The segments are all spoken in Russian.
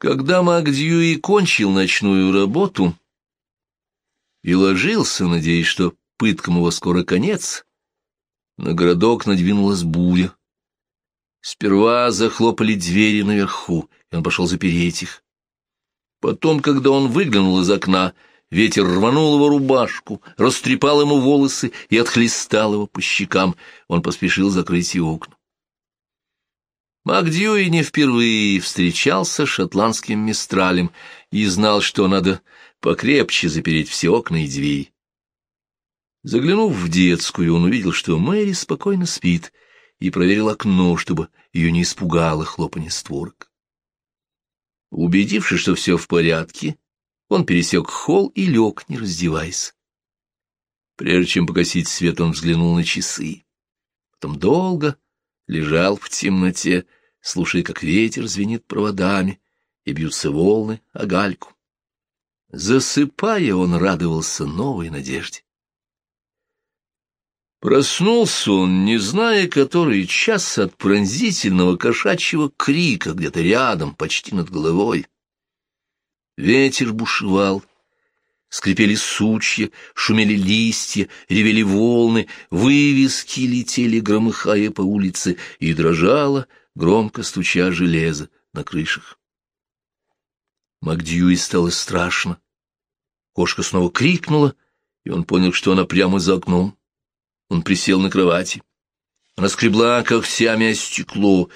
Когда Макдьюи кончил ночную работу и ложился, надеясь, что пыткам его скоро конец, на городок надвинулась буря. Сперва захлопали двери наверху, и он пошел запереть их. Потом, когда он выглянул из окна, ветер рванул его рубашку, растрепал ему волосы и отхлестал его по щекам. Он поспешил закрыть и окна. Макдьюи не впервые встречался с шотландским мистралем и знал, что надо покрепче запереть все окна и двери. Заглянув в детскую, он увидел, что Мэри спокойно спит, и проверил окно, чтобы ее не испугало хлопанье створок. Убедившись, что все в порядке, он пересек холл и лег, не раздеваясь. Прежде чем погасить свет, он взглянул на часы. Потом долго лежал в темноте, слушая, как ветер звенит проводами и бьются волны о гальку. Засыпая, он радовался новой надежде. Проснулся он, не зная, который час от пронзительного кошачьего крика где-то рядом, почти над головой. Ветер бушевал, скрипели сучья, шумели листья, ревели волны, вывески летели, громыхая по улице, и дрожало, громко стуча железо на крышах. Макдьюи стало страшно. Кошка снова крикнула, и он понял, что она прямо за окном. Он присел на кровати. Она скребла когтями о стекло.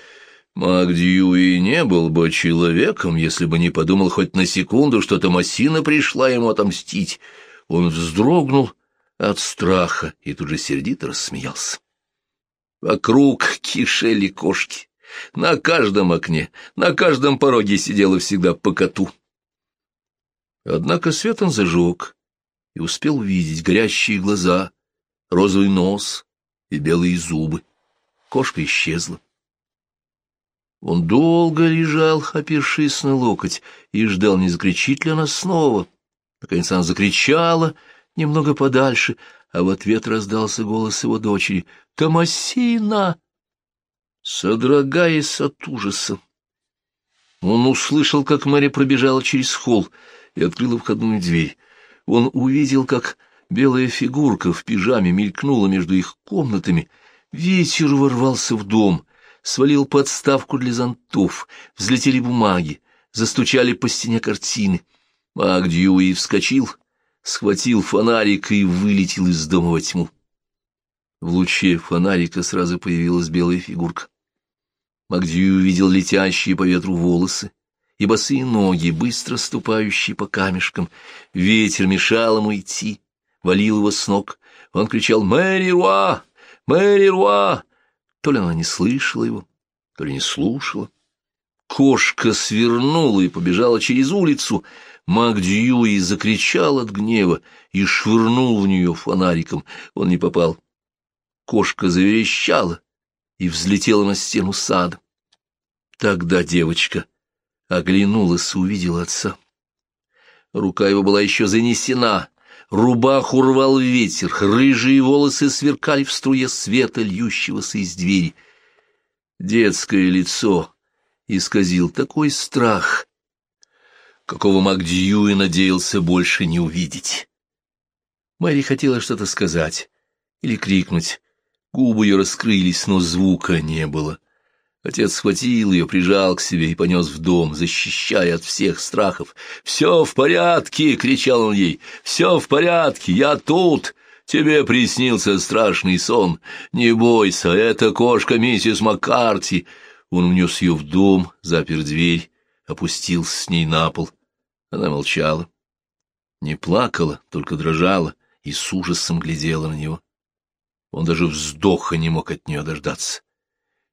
Макдьюи не был бы человеком, если бы не подумал хоть на секунду, что Томасина пришла ему отомстить. Он вздрогнул от страха и тут же сердито рассмеялся. Вокруг кишели кошки. На каждом окне, на каждом пороге сидела всегда по коту. Однако свет он зажег и успел увидеть горящие глаза, розовый нос и белые зубы. Кошка исчезла. Он долго лежал, опершись на локоть, и ждал, не закричит ли она снова. Наконец она закричала немного подальше, а в ответ раздался голос его дочери. «Томасина!» Содрогаясь от ужаса, он услышал, как Мэри пробежала через холл и открыла входную дверь. Он увидел, как белая фигурка в пижаме мелькнула между их комнатами. Ветер ворвался в дом — свалил подставку для зонтов, взлетели бумаги, застучали по стене картины. Мак Дьюи вскочил, схватил фонарик и вылетел из дома во тьму. В луче фонарика сразу появилась белая фигурка. Макдью увидел летящие по ветру волосы и босые ноги, быстро ступающие по камешкам. Ветер мешал ему идти, валил его с ног. Он кричал «Мэри Руа! Мэри Руа!» То ли она не слышала его, то ли не слушала. Кошка свернула и побежала через улицу. Мак Дьюи закричал от гнева и швырнул в нее фонариком. Он не попал. Кошка заверещала и взлетела на стену сада. Тогда девочка оглянулась и увидела отца. Рука его была еще занесена, Рубаху рвал ветер, рыжие волосы сверкали в струе света, льющегося из двери. Детское лицо исказил такой страх, какого Макдьюи надеялся больше не увидеть. Мэри хотела что-то сказать или крикнуть. Губы ее раскрылись, но звука не было. Отец схватил ее, прижал к себе и понес в дом, защищая от всех страхов. «Все в порядке!» — кричал он ей. «Все в порядке! Я тут! Тебе приснился страшный сон! Не бойся, это кошка миссис Маккарти!» Он внес ее в дом, запер дверь, опустился с ней на пол. Она молчала. Не плакала, только дрожала и с ужасом глядела на него. Он даже вздоха не мог от нее дождаться.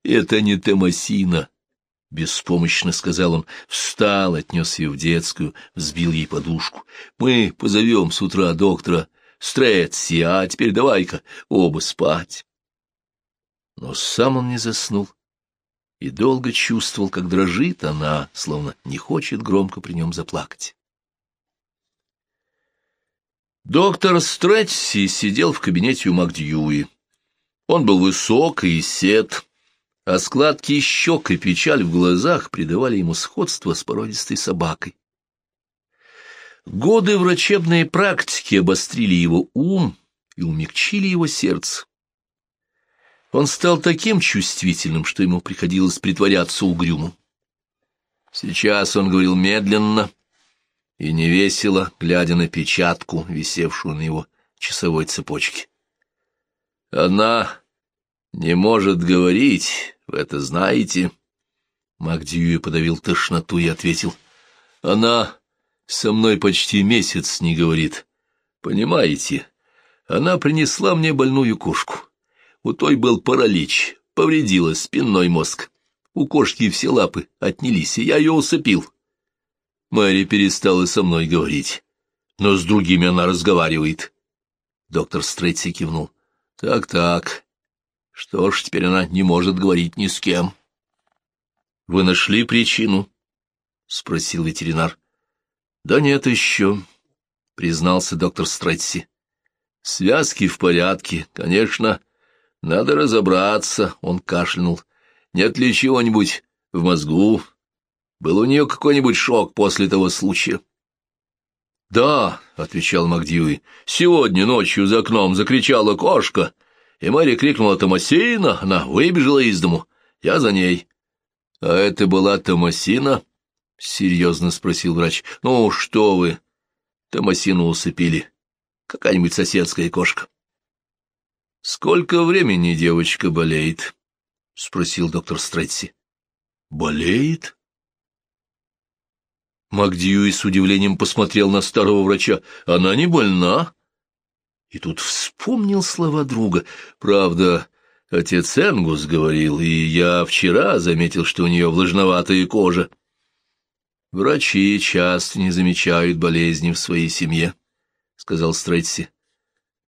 «Это не Томасина», — беспомощно сказал он, встал, отнес ее в детскую, взбил ей подушку. «Мы позовем с утра доктора Стретси, а теперь давай-ка оба спать». Но сам он не заснул и долго чувствовал, как дрожит она, словно не хочет громко при нем заплакать. Доктор Стретси сидел в кабинете у Макдьюи. Он был высок и сед, а складки щек и печаль в глазах придавали ему сходство с породистой собакой. Годы врачебной практики обострили его ум и умягчили его сердце. Он стал таким чувствительным, что ему приходилось притворяться угрюмым. Сейчас он говорил медленно и невесело, глядя на печатку, висевшую на его часовой цепочке. Она не может говорить, вы это знаете. Макдьюи подавил тошноту и ответил. Она со мной почти месяц не говорит. Понимаете, она принесла мне больную кошку. У той был паралич, повредила спинной мозг. У кошки все лапы отнялись, и я ее усыпил. Мэри перестала со мной говорить, но с другими она разговаривает. Доктор Стрейдси кивнул. Так-так. Что ж, теперь она не может говорить ни с кем. Вы нашли причину? Спросил ветеринар. Да нет еще, признался доктор Стретси. Связки в порядке, конечно. Надо разобраться, он кашлянул. Нет ли чего-нибудь в мозгу? Был у нее какой-нибудь шок после того случая? «Да», — отвечал Макдьюи, — «сегодня ночью за окном закричала кошка, и Мэри крикнула «Томасина!» Она выбежала из дому. Я за ней. «А это была Томасина?» — серьезно спросил врач. «Ну, что вы!» Томасину усыпили. Какая-нибудь соседская кошка. «Сколько времени девочка болеет?» — спросил доктор Стретси. «Болеет?» Макдьюи с удивлением посмотрел на старого врача. «Она не больна?» И тут вспомнил слова друга. «Правда, отец Энгус говорил, и я вчера заметил, что у нее влажноватая кожа». «Врачи часто не замечают болезни в своей семье», — сказал Стрейтси.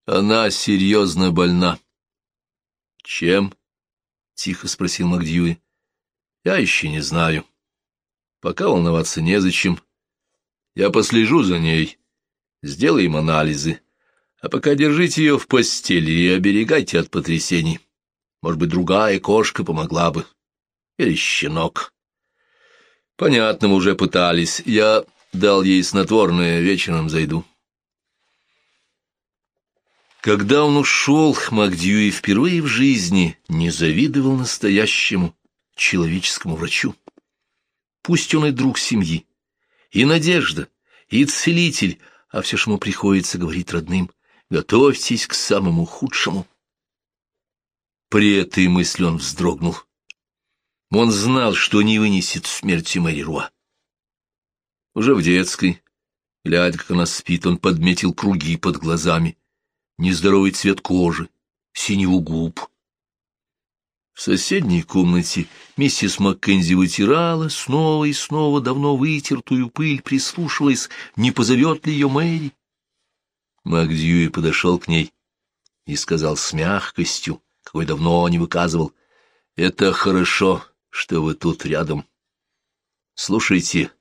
«Она серьезно больна». «Чем?» — тихо спросил Макдьюи. «Я еще не знаю». Пока волноваться незачем. Я послежу за ней, сделаем анализы. А пока держите ее в постели и оберегайте от потрясений. Может быть, другая кошка помогла бы. Или щенок. Понятно, мы уже пытались. Я дал ей снотворное, вечером зайду. Когда он ушел, Макдьюи впервые в жизни не завидовал настоящему человеческому врачу. Пусть он и друг семьи, и надежда, и целитель, а все ж ему приходится говорить родным, готовьтесь к самому худшему. При этой мысли он вздрогнул. Он знал, что не вынесет смерти Мэри Руа. Уже в детской, глядя, как она спит, он подметил круги под глазами, нездоровый цвет кожи, синеву губ. В соседней комнате миссис Маккензи вытирала снова и снова давно вытертую пыль, прислушиваясь, не позовет ли ее Мэри. Макдьюи подошел к ней и сказал с мягкостью, какой давно не выказывал, «Это хорошо, что вы тут рядом. Слушайте,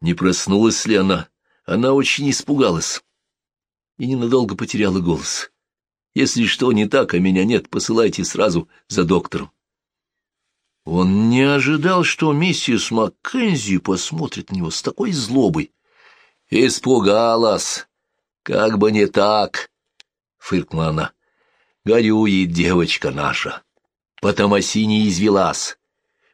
не проснулась ли она? Она очень испугалась и ненадолго потеряла голос. Если что не так, а меня нет, посылайте сразу за доктором. Он не ожидал, что миссис Маккензи посмотрит на него с такой злобой. «Испугалась! Как бы не так!» — фыркнула она. «Горюет девочка наша, по Томасине извелась.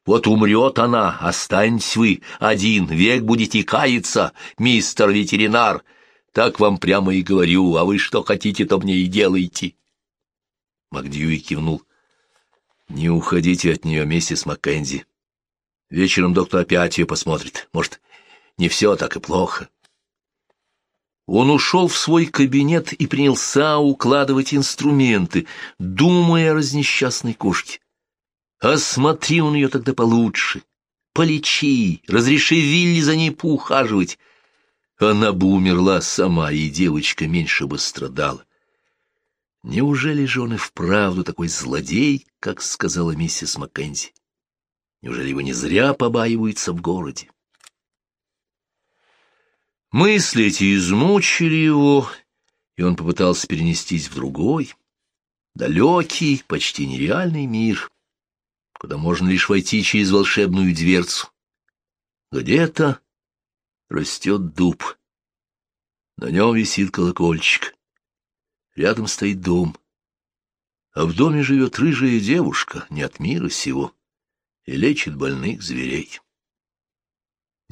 Вот умрет она, останьтесь вы один, век будете каяться, мистер ветеринар, так вам прямо и говорю, а вы что хотите, то мне и делайте. Макдьюи кивнул. Не уходите от нее, миссис Маккензи. Вечером доктор опять ее посмотрит. Может, не все так и плохо. Он ушел в свой кабинет и принялся укладывать инструменты, думая о разнесчастной кошке. Осмотри он ее тогда получше, полечи, разреши Вилли за ней поухаживать — она бы умерла сама, и девочка меньше бы страдала. Неужели же он и вправду такой злодей, как сказала миссис Маккензи? Неужели его не зря побаиваются в городе? Мысли эти измучили его, и он попытался перенестись в другой, далекий, почти нереальный мир, куда можно лишь войти через волшебную дверцу. Где-то растет дуб. На нем висит колокольчик. Рядом стоит дом. А в доме живет рыжая девушка, не от мира сего, и лечит больных зверей.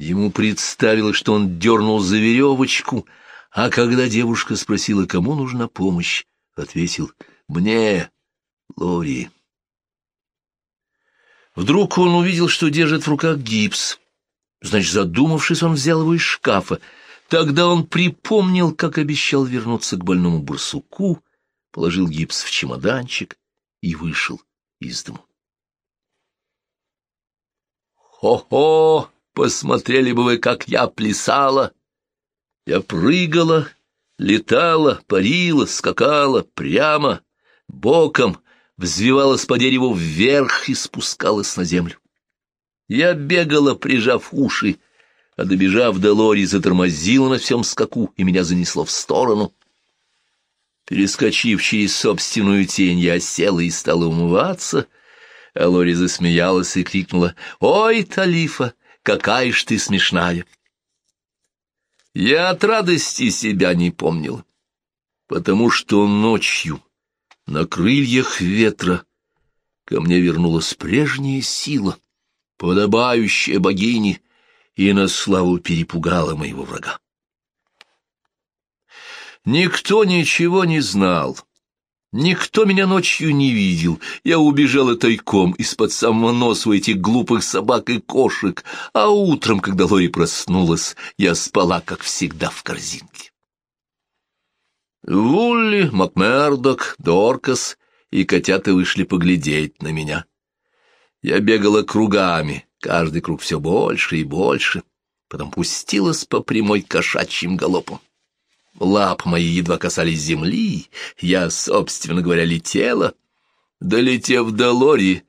Ему представилось, что он дернул за веревочку, а когда девушка спросила, кому нужна помощь, ответил «Мне, Лори». Вдруг он увидел, что держит в руках гипс. Значит, задумавшись, он взял его из шкафа. Тогда он припомнил, как обещал вернуться к больному барсуку, положил гипс в чемоданчик и вышел из дому. «Хо-хо! Посмотрели бы вы, как я плясала!» Я прыгала, летала, парила, скакала прямо, боком, взвивалась по дереву вверх и спускалась на землю. Я бегала, прижав уши, а добежав до лори, затормозила на всем скаку, и меня занесло в сторону. Перескочив через собственную тень, я села и стала умываться, а Лори засмеялась и крикнула «Ой, Талифа, какая ж ты смешная!» Я от радости себя не помнил, потому что ночью на крыльях ветра ко мне вернулась прежняя сила, подобающая богине, и на славу перепугала моего врага. Никто ничего не знал. Никто меня ночью не видел. Я убежала тайком из-под самого носа этих глупых собак и кошек, а утром, когда Лори проснулась, я спала, как всегда, в корзинке. Вулли, Макмердок, Доркас и котята вышли поглядеть на меня. Я бегала кругами, каждый круг все больше и больше, потом пустилась по прямой кошачьим галопам. Лап мои едва касались земли, я, собственно говоря, летела. Долетев до Лори,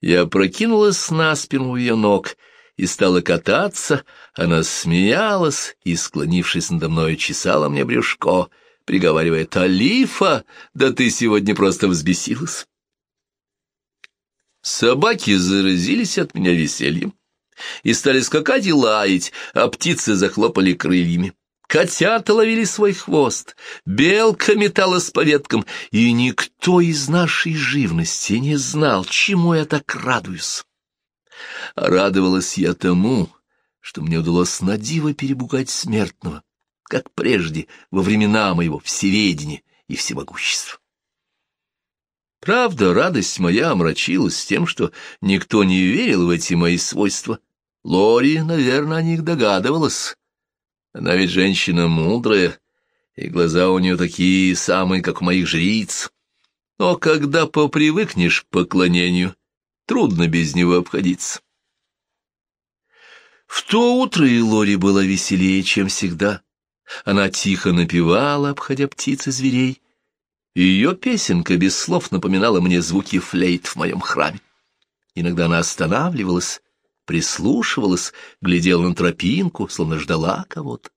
я прокинулась на спину ее ног и стала кататься, она смеялась и, склонившись надо мной, чесала мне брюшко, приговаривая, «Талифа, да ты сегодня просто взбесилась!» Собаки заразились от меня весельем и стали скакать и лаять, а птицы захлопали крыльями. Котята ловили свой хвост, белка металась по веткам, и никто из нашей живности не знал, чему я так радуюсь. Радовалась я тому, что мне удалось на диво перебугать смертного, как прежде, во времена моего всеведения и всемогущества. Правда, радость моя омрачилась тем, что никто не верил в эти мои свойства. Лори, наверное, о них догадывалась она ведь женщина мудрая, и глаза у нее такие самые, как у моих жриц. Но когда попривыкнешь к поклонению, трудно без него обходиться. В то утро и Лори была веселее, чем всегда. Она тихо напевала, обходя птиц и зверей. Ее песенка без слов напоминала мне звуки флейт в моем храме. Иногда она останавливалась прислушивалась, глядела на тропинку, словно ждала кого-то.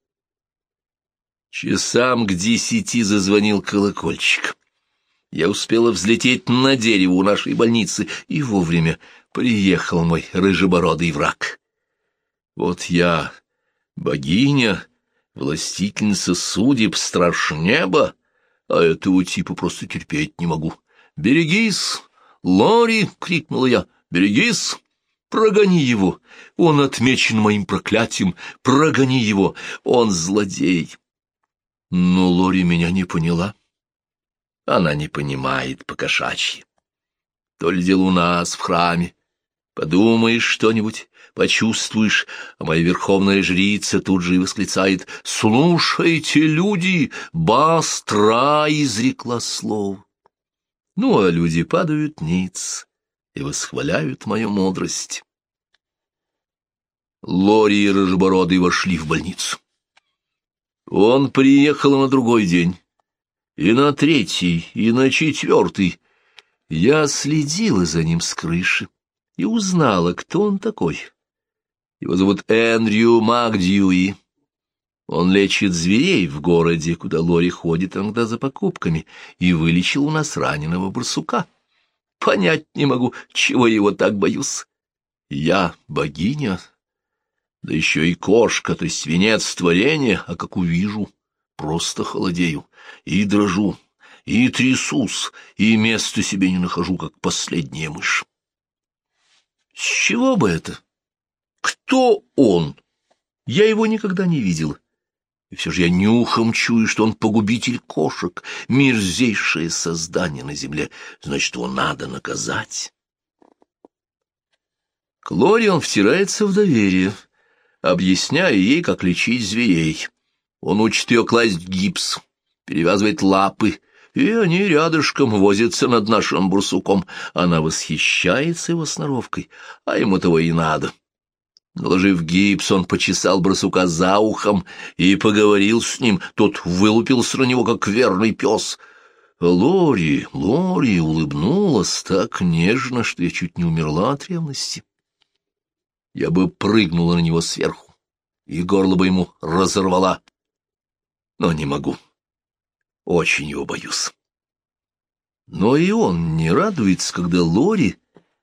Часам к десяти зазвонил колокольчик. Я успела взлететь на дерево у нашей больницы, и вовремя приехал мой рыжебородый враг. Вот я, богиня, властительница судеб, страж неба, а этого типа просто терпеть не могу. «Берегись, Лори!» — крикнула я. «Берегись!» Прогони его, он отмечен моим проклятием, прогони его, он злодей. Но Лори меня не поняла. Она не понимает по-кошачьи. То ли дело у нас в храме. Подумаешь что-нибудь, почувствуешь, а моя верховная жрица тут же и восклицает «Слушайте, люди, Бастра изрекла слово». Ну, а люди падают ниц и восхваляют мою мудрость. Лори и Рыжебородый вошли в больницу. Он приехал на другой день, и на третий, и на четвертый. Я следила за ним с крыши и узнала, кто он такой. Его зовут Эндрю Макдьюи. Он лечит зверей в городе, куда Лори ходит иногда за покупками, и вылечил у нас раненого барсука. Понять не могу, чего его так боюсь. Я богиня, да еще и кошка, то есть свинец творения, а как увижу, просто холодею и дрожу, и трясусь, и места себе не нахожу, как последняя мышь. С чего бы это? Кто он? Я его никогда не видел. И все же я нюхом чую, что он погубитель кошек, мерзейшее создание на земле. Значит, его надо наказать. К Лоре он втирается в доверие, объясняя ей, как лечить зверей. Он учит ее класть гипс, перевязывает лапы, и они рядышком возятся над нашим бурсуком. Она восхищается его сноровкой, а ему того и надо. Наложив гипс, он почесал барсука за ухом и поговорил с ним. Тот вылупился на него, как верный пес. Лори, Лори улыбнулась так нежно, что я чуть не умерла от ревности. Я бы прыгнула на него сверху, и горло бы ему разорвала. Но не могу. Очень его боюсь. Но и он не радуется, когда Лори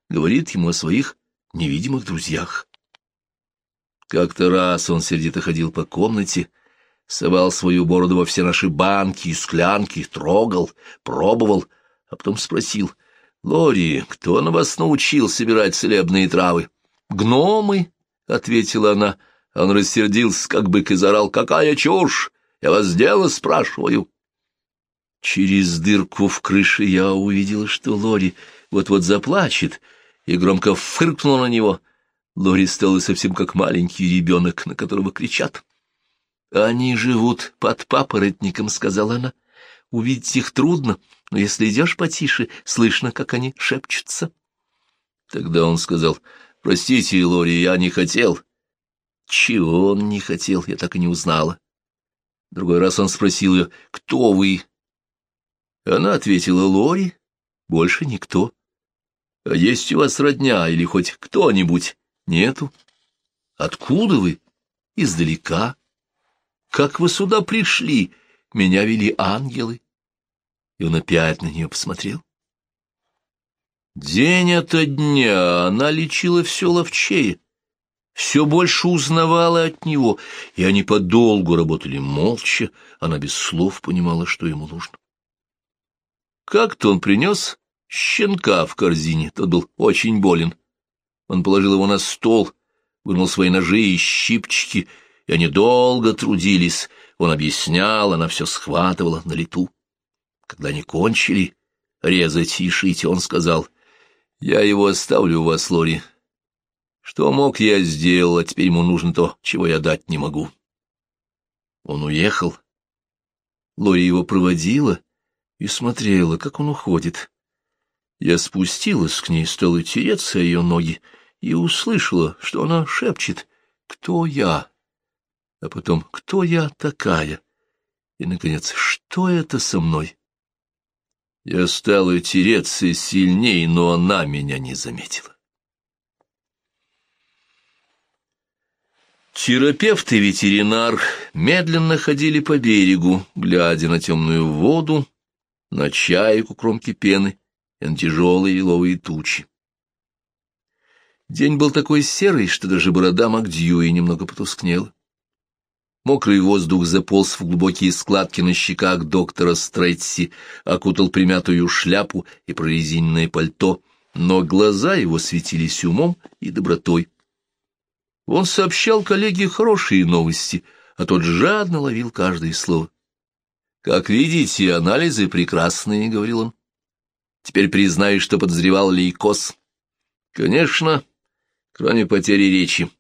говорит ему о своих невидимых друзьях. Как-то раз он сердито ходил по комнате, совал свою бороду во все наши банки и склянки, трогал, пробовал, а потом спросил, «Лори, кто на вас научил собирать целебные травы?» «Гномы», — ответила она. Он рассердился, как бык, и заорал, «Какая чушь! Я вас дело спрашиваю!» Через дырку в крыше я увидела, что Лори вот-вот заплачет, и громко фыркнула на него — Лори стала совсем как маленький ребенок, на которого кричат. «Они живут под папоротником», — сказала она. «Увидеть их трудно, но если идешь потише, слышно, как они шепчутся». Тогда он сказал, «Простите, Лори, я не хотел». Чего он не хотел, я так и не узнала. Другой раз он спросил ее, «Кто вы?» Она ответила, «Лори, больше никто». «А есть у вас родня или хоть кто-нибудь?» Нету. Откуда вы? Издалека. Как вы сюда пришли? Меня вели ангелы. И он опять на нее посмотрел. День ото дня она лечила все ловчее, все больше узнавала от него, и они подолгу работали молча, она без слов понимала, что ему нужно. Как-то он принес щенка в корзине, тот был очень болен. Он положил его на стол, вынул свои ножи и щипчики, и они долго трудились. Он объяснял, она все схватывала на лету. Когда они кончили резать и шить, он сказал, «Я его оставлю у вас, Лори. Что мог, я сделал, а теперь ему нужно то, чего я дать не могу». Он уехал. Лори его проводила и смотрела, как он уходит. Я спустилась к ней, стала тереться ее ноги и услышала, что она шепчет «Кто я?», а потом «Кто я такая?» и, наконец, «Что это со мной?» Я стала тереться сильнее, но она меня не заметила. Терапевт и ветеринар медленно ходили по берегу, глядя на темную воду, на чайку кромки пены и на тяжелые лиловые тучи. День был такой серый, что даже борода Макдьюи немного потускнела. Мокрый воздух заполз в глубокие складки на щеках доктора Стретси, окутал примятую шляпу и прорезиненное пальто, но глаза его светились умом и добротой. Он сообщал коллеге хорошие новости, а тот жадно ловил каждое слово. «Как видите, анализы прекрасные», — говорил он. «Теперь признаю, что подозревал лейкоз». «Конечно, кроме потери речи.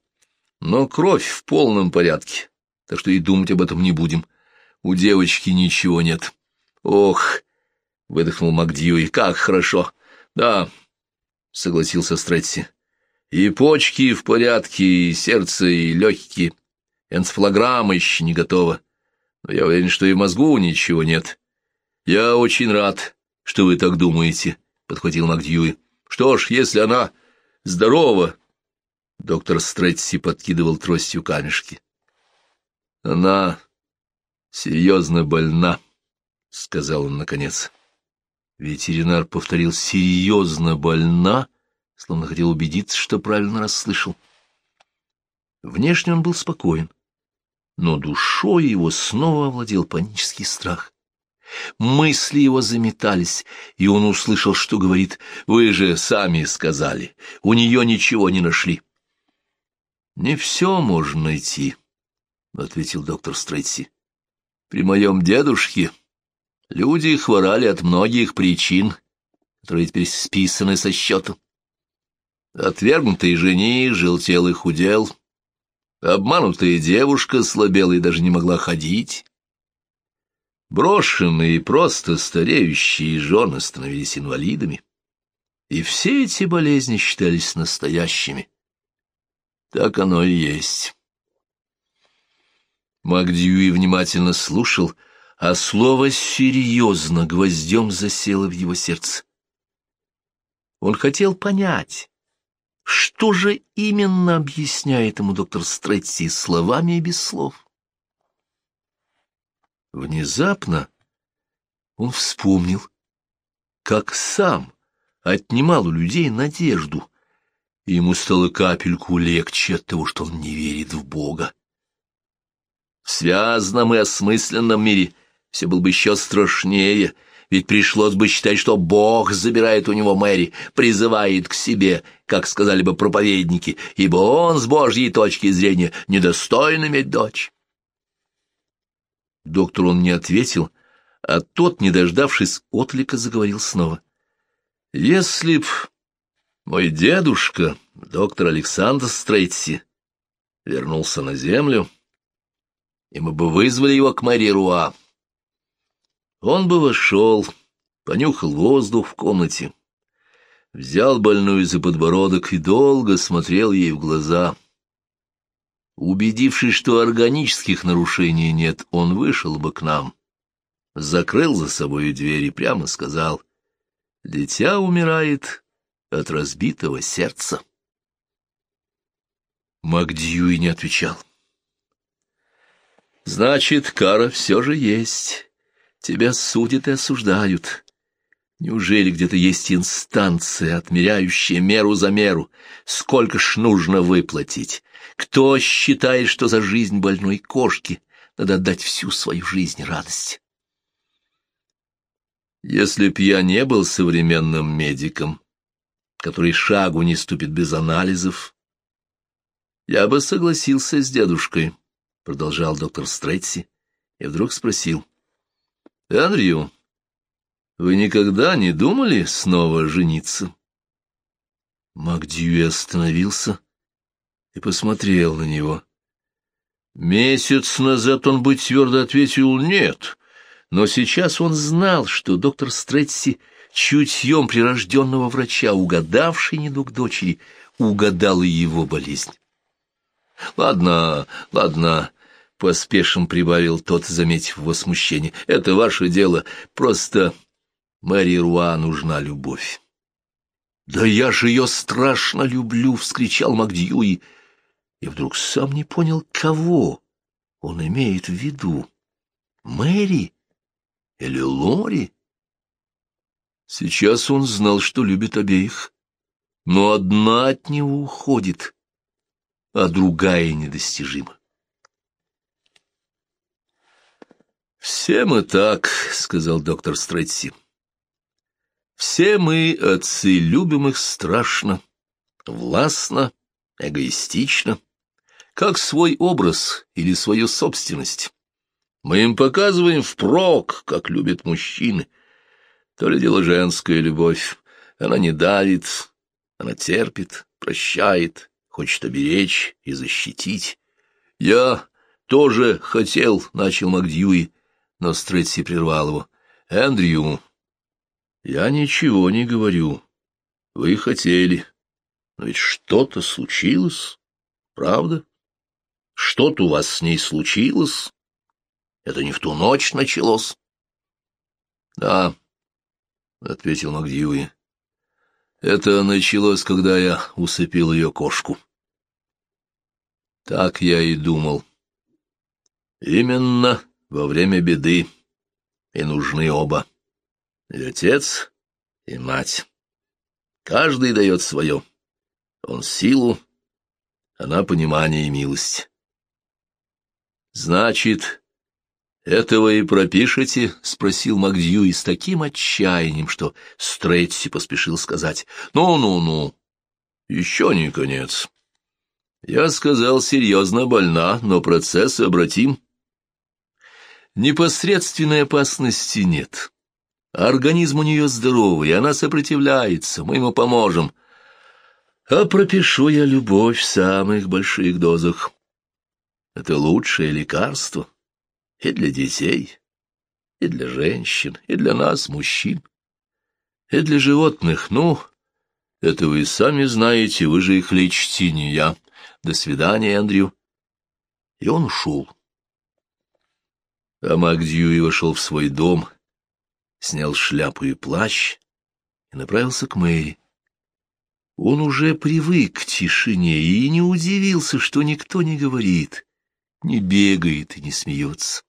Но кровь в полном порядке, так что и думать об этом не будем. У девочки ничего нет. Ох, — выдохнул Макдьюи, — как хорошо. Да, — согласился Стретси. И почки в порядке, и сердце, и легкие. Энцефалограмма еще не готова. Но я уверен, что и в мозгу ничего нет. Я очень рад, что вы так думаете, — подхватил Макдьюи. Что ж, если она здорова, Доктор Стретси подкидывал тростью камешки. «Она серьезно больна», — сказал он наконец. Ветеринар повторил «серьезно больна», словно хотел убедиться, что правильно расслышал. Внешне он был спокоен, но душой его снова овладел панический страх. Мысли его заметались, и он услышал, что говорит, «Вы же сами сказали, у нее ничего не нашли». «Не все можно найти», — ответил доктор Стрейси. «При моем дедушке люди хворали от многих причин, которые теперь списаны со счета. Отвергнутый жених желтел и худел, обманутая девушка слабела и даже не могла ходить». Брошенные и просто стареющие жены становились инвалидами, и все эти болезни считались настоящими. Так оно и есть. Макдьюи внимательно слушал, а слово «серьезно» гвоздем засело в его сердце. Он хотел понять, что же именно объясняет ему доктор Стретси словами и без слов. Внезапно он вспомнил, как сам отнимал у людей надежду, и ему стало капельку легче от того, что он не верит в Бога. В связанном и осмысленном мире все было бы еще страшнее, ведь пришлось бы считать, что Бог забирает у него Мэри, призывает к себе, как сказали бы проповедники, ибо он с Божьей точки зрения недостоин иметь дочь. Доктор он не ответил, а тот, не дождавшись отлика, заговорил снова. «Если б мой дедушка, доктор Александр Стрейтси, вернулся на землю, и мы бы вызвали его к Мэри Руа. Он бы вошел, понюхал воздух в комнате, взял больную за подбородок и долго смотрел ей в глаза. Убедившись, что органических нарушений нет, он вышел бы к нам, закрыл за собой дверь и прямо сказал, «Дитя умирает от разбитого сердца. Макдьюи не отвечал. «Значит, кара все же есть. Тебя судят и осуждают. Неужели где-то есть инстанция, отмеряющая меру за меру? Сколько ж нужно выплатить? Кто считает, что за жизнь больной кошки надо отдать всю свою жизнь радости?» Если б я не был современным медиком, который шагу не ступит без анализов. Я бы согласился с дедушкой, — продолжал доктор Стретси, и вдруг спросил. — Эндрю, вы никогда не думали снова жениться? Макдьюи остановился и посмотрел на него. Месяц назад он бы твердо ответил «нет», но сейчас он знал, что доктор Стретси чутьем прирожденного врача, угадавший недуг дочери, угадал и его болезнь. — Ладно, ладно, — поспешно прибавил тот, заметив его смущение, — это ваше дело, просто Мэри Руа нужна любовь. — Да я же ее страшно люблю! — вскричал Макдьюи, и вдруг сам не понял, кого он имеет в виду. Мэри или Лори? Сейчас он знал, что любит обеих, но одна от него уходит, а другая недостижима. «Все мы так», — сказал доктор Стретси. «Все мы, отцы, любим их страшно, властно, эгоистично, как свой образ или свою собственность. Мы им показываем впрок, как любят мужчины, то ли дело женская любовь. Она не давит, она терпит, прощает, хочет оберечь и защитить. Я тоже хотел, — начал Макдьюи, но Стретси прервал его. Эндрю, я ничего не говорю. Вы хотели. Но ведь что-то случилось, правда? Что-то у вас с ней случилось. Это не в ту ночь началось. Да, — ответил Макдьюи. Это началось, когда я усыпил ее кошку. Так я и думал. Именно во время беды и нужны оба. И отец, и мать. Каждый дает свое. Он силу, она понимание и милость. Значит, этого и пропишете? — спросил Макдьюи с таким отчаянием, что Стрейтси поспешил сказать. «Ну-ну-ну, еще не конец. Я сказал, серьезно больна, но процесс обратим. Непосредственной опасности нет. Организм у нее здоровый, она сопротивляется, мы ему поможем. А пропишу я любовь в самых больших дозах. Это лучшее лекарство и для детей, и для женщин, и для нас, мужчин, и для животных. Ну, это вы сами знаете, вы же их лечите, не я. До свидания, Эндрю. И он ушел. А Мак Дьюи вошел в свой дом, снял шляпу и плащ и направился к Мэри. Он уже привык к тишине и не удивился, что никто не говорит, не бегает и не смеется.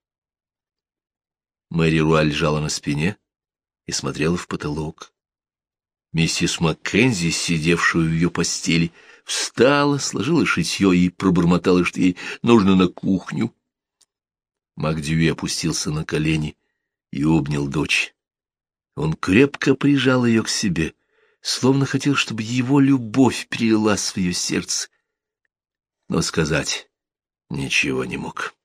Мэри Руа лежала на спине и смотрела в потолок. Миссис Маккензи, сидевшую в ее постели, встала, сложила шитье и пробормотала, что ей нужно на кухню. Макдьюи опустился на колени и обнял дочь. Он крепко прижал ее к себе — словно хотел, чтобы его любовь перелилась в ее сердце. Но сказать ничего не мог.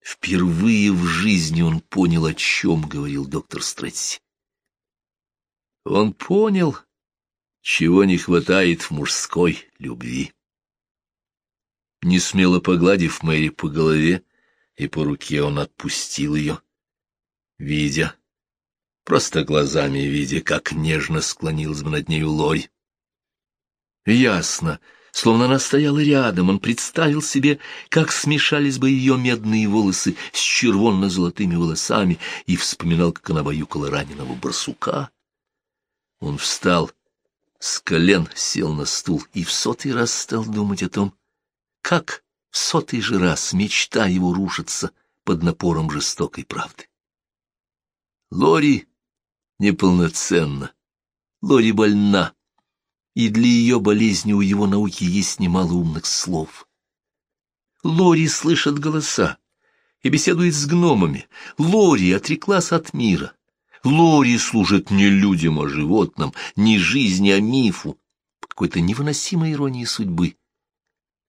Впервые в жизни он понял, о чем говорил доктор Стретси. Он понял, чего не хватает в мужской любви. Не смело погладив Мэри по голове и по руке, он отпустил ее, видя, просто глазами видя, как нежно склонилась бы над нею Лори. Ясно, словно она стояла рядом, он представил себе, как смешались бы ее медные волосы с червонно-золотыми волосами, и вспоминал, как она баюкала раненого барсука. Он встал с колен, сел на стул и в сотый раз стал думать о том, как в сотый же раз мечта его рушится под напором жестокой правды. Лори неполноценна. Лори больна, и для ее болезни у его науки есть немало умных слов. Лори слышит голоса и беседует с гномами. Лори отреклась от мира. Лори служит не людям, а животным, не жизни, а мифу, какой-то невыносимой иронии судьбы.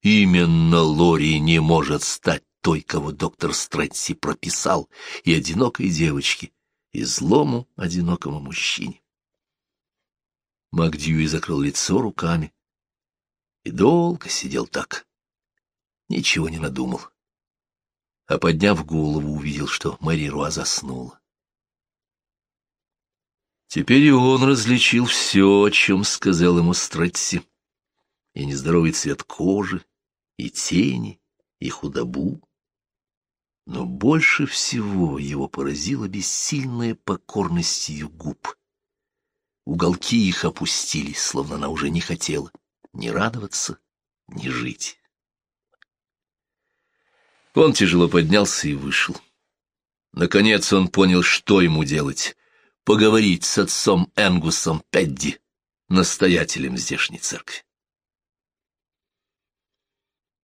Именно Лори не может стать той, кого доктор Стретси прописал, и одинокой девочке, и злому, одинокому мужчине. Макдьюи закрыл лицо руками и долго сидел так. Ничего не надумал. А подняв голову, увидел, что Мэри Руа заснула. Теперь и он различил все, о чем сказал ему Стратси. И нездоровый цвет кожи, и тени, и худобу, но больше всего его поразила бессильная покорность ее губ. Уголки их опустились, словно она уже не хотела ни радоваться, ни жить. Он тяжело поднялся и вышел. Наконец он понял, что ему делать — поговорить с отцом Энгусом Педди, настоятелем здешней церкви.